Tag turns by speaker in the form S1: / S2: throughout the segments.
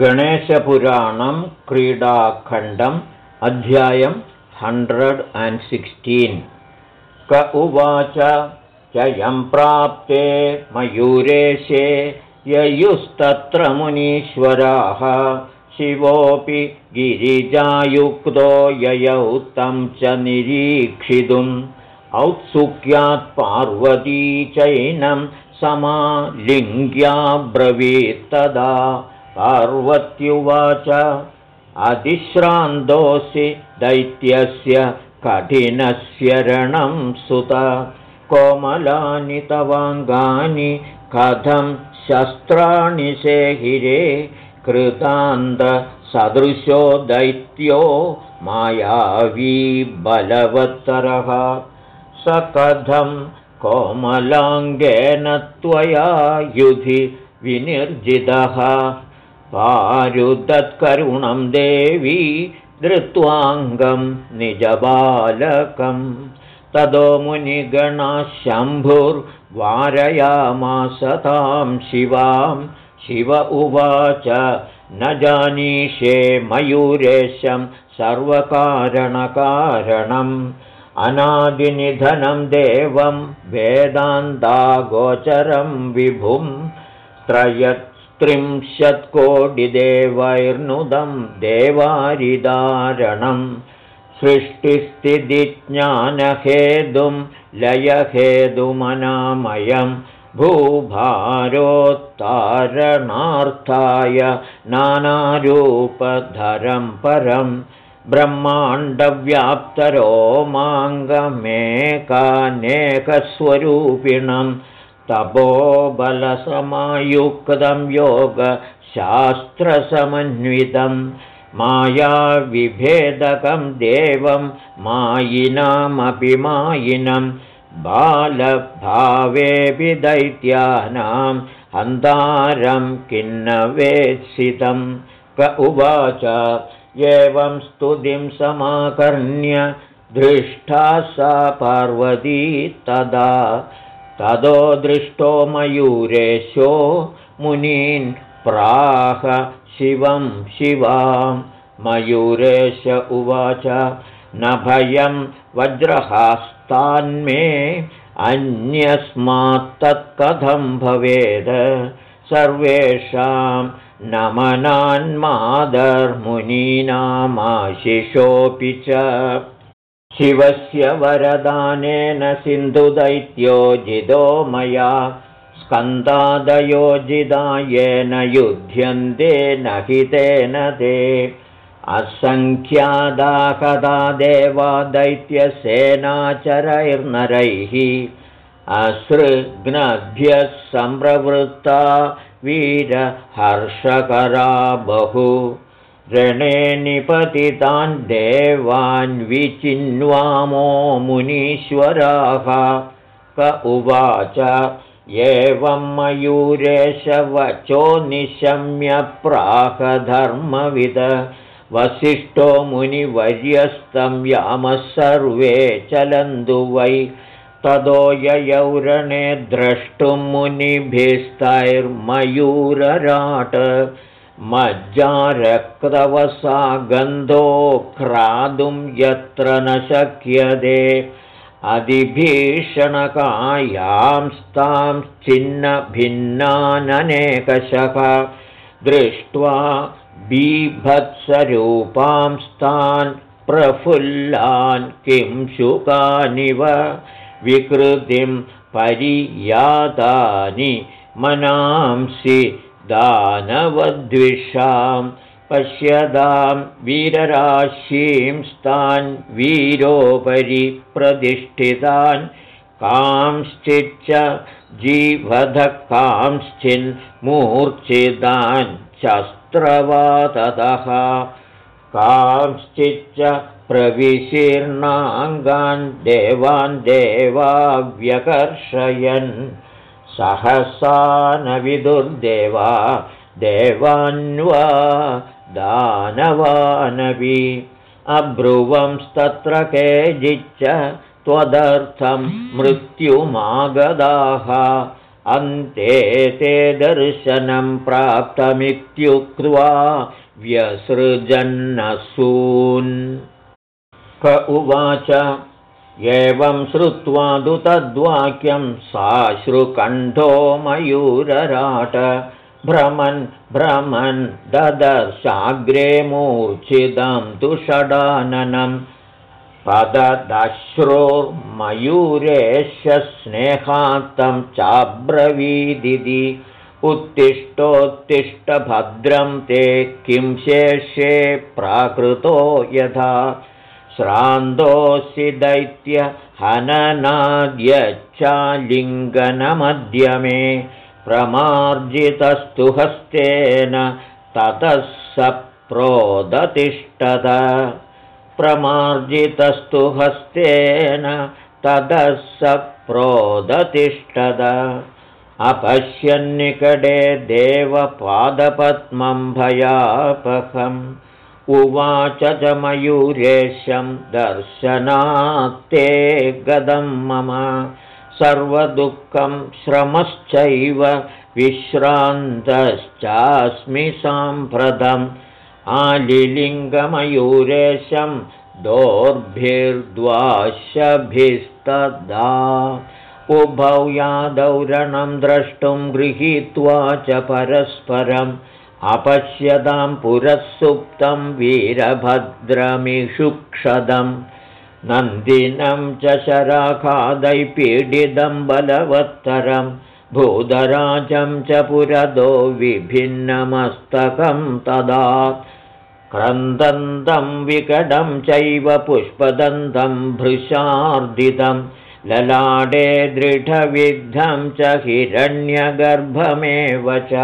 S1: गणेशपुराणं क्रीडाखण्डम् अध्यायं hundred and sixteen. क उवाच चयं प्राप्ते मयूरेशे ययुस्तत्र मुनीश्वराः। शिवोऽपि गिरिजायुक्तो ययौ तं च निरीक्षितुम्। औत्सुक्यात् पार्वती चैनं समालिङ्ग्याब्रवीत्तदा पार्वत्युवाच अधिश्रान्तोऽसि दैत्यस्य कठिनस्य रणं सुत। कोमलानि तवाङ्गानि कथं शस्त्राणि शेहिरे कृतान्तसदृशो दैत्यो मायावी बलवत्तरः। स कथं कोमलाङ्गेन त्वया युधि विनिर्जितः पारुदत्करुणं देवी धृत्वाङ्गं निजबालकं। तदो मुनिगणाशम्भुर्वारयामासतां शिवां। शिव उवाच न जानीषे मयूरेशं सर्वकारणकारणम् अनादिनिधनं देवं वेदान्तागोचरं विभुं त्रयस्त्रिंशत्कोटिदेवैर्नुदं देवारिदारणं सृष्टिस्थितिज्ञानहेतुं लयहेतुमनामयं भूभारोत्तारणार्थाय नानारूपधरं परम् ब्रह्माण्डव्याप्तरो माङ्गमेकानेकस्वरूपिणं तपोबलसमायुक्तं योगशास्त्रसमन्वितं मायाविभेदकं देवं मायिनामपि मायिनं बालभावेऽपि दैत्यानां हन्तारं किन्न वेत्सितं क उवाच एवं स्तुतिं समाकर्ण्य दृष्टा सा पार्वती तदा तदो दृष्टो मयूरेशो मुनीन् प्राह शिवं शिवां। मयूरेश उवाच न भयं वज्रहास्तान्मे अन्यस्मात्तत्कथं भवेद्। सर्वेषां नमनान्मादर्मुनीनामाशिषोऽपि च शिवस्य वरदानेन सिन्धुदैत्यो जिदो मया स्कन्दादयोजिदायेन युध्यन्ते न हितेन ते। असङ्ख्यादाकदा देवा दैत्यसेनाचरैर्नरैः असृघ्नभ्यः सम्प्रवृत्ता वीरहर्षकरा बहु ऋणे निपतितान् देवान् विचिन्वामो मुनीश्वराः। क उवाच एवं मयूरेशवचो निशम्य प्राहधर्मविद वसिष्ठो मुनिवर्यस्तं यामः सर्वे चलन्तु वै। ततो ययौरणे द्रष्टुं मुनिभिस्तैर्मयूरराट मज्जारक्तवसा गन्धो क्रातुं यत्र न शक्यते। अधिभीषणकायांस्तां छिन्नभिन्नाननेकशः। दृष्ट्वा बीभत्सरूपांस्तान् प्रफुल्लान् किं शुकानिव। विकृतिं परियातानि मनांसि दानवद्विषां पश्यदां वीरराशींस्तान् वीरोपरि प्रतिष्ठितान् कांश्चिच्च जीवधः कांश्चिन्मूर्च्छितान् शस्त्रवाततः कांश्चिच्च प्रविशीर्णाङ्गान् देवान् देवाव्यकर्षयन् सहसा न विदुर्देवा देवान्वा दानवानपि अब्रुवंस्तत्र केजिच्च त्वदर्थं मृत्युमागदाः। अन्ते ते दर्शनं प्राप्तमित्युक्त्वा व्यसृजन्नसून्। क उवाच एवं श्रुत्वा तु तद्वाक्यं साश्रुकण्ठो मयूरराट। भ्रमन् भ्रमन् ददर्शाग्रे मूर्च्छिदं तु षडाननं पददश्रोर्मयूरेश स्नेहात्तं चाब्रवीदिति। उत्तिष्ठोत्तिष्ठभद्रं ते किं शेषे प्राकृतो यथा श्रान्तोऽसि दैत्य हननाद्यच्चालिङ्गनमध्यमे प्रमार्जितस्तु हस्तेन ततः स प्रोदतिष्ठत। प्रमार्जितस्तु हस्तेन ततः स प्रोदतिष्ठत। अपश्यन्निकटे देवपादपद्मं भयापकम् उवाच च मयूरेशं दर्शनात्ते गदं मम सर्वदुःखं श्रमश्चैव विश्रान्तश्चास्मि साम्प्रतम् आलिलिङ्गमयूरेशं दोर्भिर्द्वाशभिस्तदा उभौ यादौरणं द्रष्टुं गृहीत्वा च परस्परम् अपश्यतां पुरःसुप्तं वीरभद्रमिषुक्षदं नन्दिनं च शराखादैपीडितं बलवत्तरं भूधराजं च पुरदो विभिन्नमस्तकं तदा क्रन्दन्तं विकटं चैव पुष्पदन्तं भृशार्दितं ललाडे दृढविद्धं च हिरण्यगर्भमेव च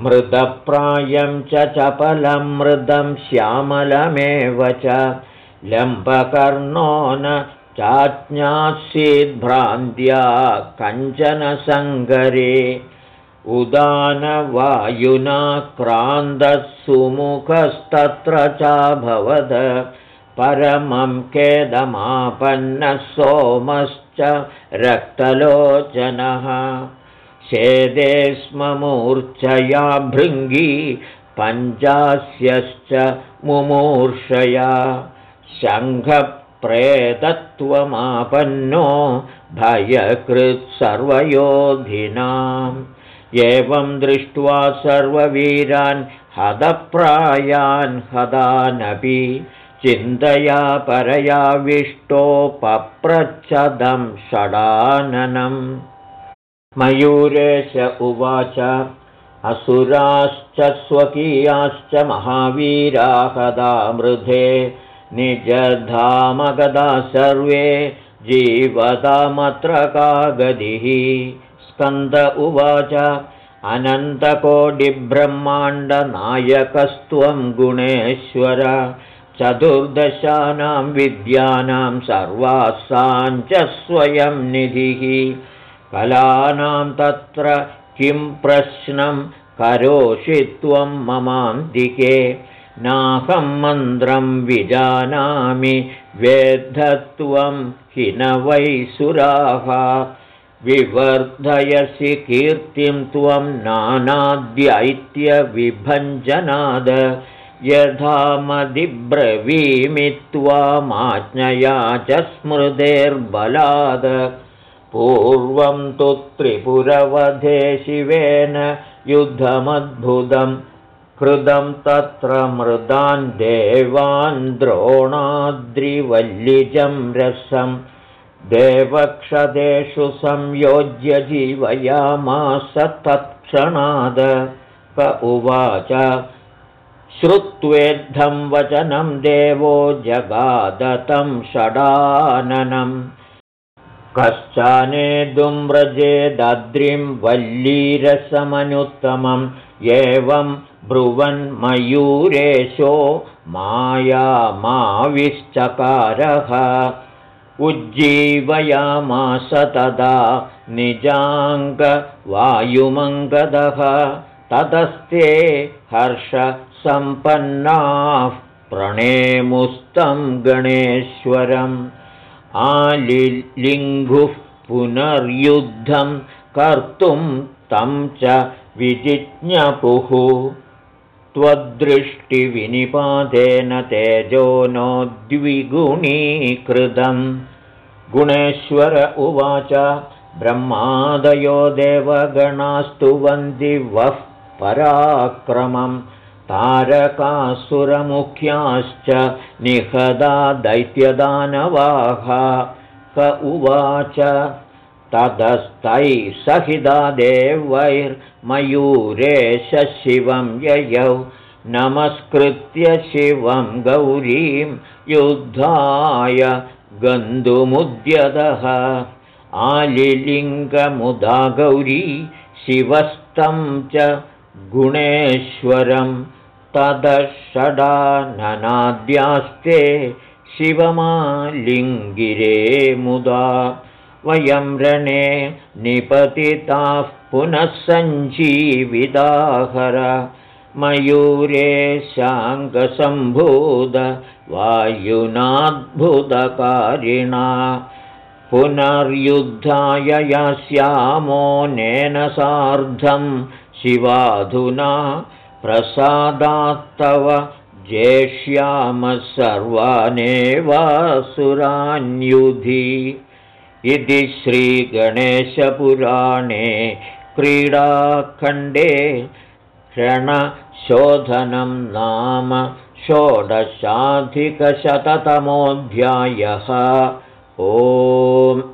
S1: मृदप्रायं च चपलं मृदं श्यामलमेव च। लम्बकर्णो न चाज्ञासीद्भ्रान्त्या कञ्चन सङ्गरे उदानवायुना क्रान्तः सुमुखस्तत्र चाभवद। परमं केदमापन्नः सोमश्च रक्तलोचनः शेदे स्म मूर्च्छया भृङ्गी पञ्चास्यश्च मुमूर्षया शङ्खप्रेतत्वमापन्नो भयकृत्सर्वयोधिनाम् एवं दृष्ट्वा सर्ववीरान् हदप्रायान् हदानपि चिन्तया परया विष्टोपप्रच्छदं षडाननम् मयूरेश उवाच असुराश्च स्वकीयाश्च महावीराहदा मृधे निजधामगदा सर्वे जीवतामत्र का गतिः स्कन्द उवाच अनन्तकोटिब्रह्माण्डनायकस्त्वं गुणेश्वर चतुर्दशानां विद्यानां सर्वासाञ्च स्वयं निधिः कलानां तत्र किं प्रश्नं करोषि त्वं ममान्तिके? नाहं मन्त्रं विजानामि वेद्धत्वं हि न वै सुराः। विवर्धयसि कीर्तिं त्वं नानाद्यैत्यविभञ्जनाद यथा मदिब्रवीमि त्वामाज्ञया च स्मृतेर्बलाद पूर्वं तु त्रिपुरवधे शिवेन युद्धमद्भुतं कृतं तत्र मृदान् देवान् द्रोणाद्रिवल्लिजं रसं। देवक्षदेषु संयोज्य जीवयामास तत्क्षणाद। क उवाच श्रुत्वेद्धं वचनं देवो जगादतं षडाननम् कश्चानेदुम्रजेदद्रिं वल्लीरसमनुत्तमम् एवं ब्रुवन्मयूरेशो मायामाविश्चकारः। उज्जीवयामास तदा निजाङ्गवायुमङ्गदः ततस्ते हर्षसम्पन्नाः प्रणेमुस्तं गणेश्वरम् आलिलिङ्गुः पुनर्युद्धं कर्तुं तं च विजिज्ञपुः त्वदृष्टिविनिपातेन तेजो नोद्विगुणीकृतम् गुणेश्वर उवाच ब्रह्मादयो देवगणास्तु वन्दि वः पराक्रमं तारकासुरमुख्याश्च निहदा दैत्यदानवाः। क उवाच ततस्तैः सहिता देवैर्मयूरेश शिवं ययौ। नमस्कृत्य शिवं गौरीं युद्धाय गन्तुमुद्यतः आलिलिङ्गमुदा गौरी शिवस्तं च गुणेश्वरं तदषडाननाद्यास्ते शिवमालिङ्गिरे मुदा वयं रणे निपतिताः पुनः सञ्जीविदाहर मयूरे शाङ्गसम्भूत वायुनाद्भुतकारिणा। पुनर्युद्धाय यास्यामोनेन सार्धं शिवाधुना प्रसादात्तव जेष्यामः सर्वानेवासुरान्युधि इति श्रीगणेशपुराणे क्रीडाखण्डे क्षणशोधनं नाम षोडशाधिकशततमोऽध्यायः। ओम्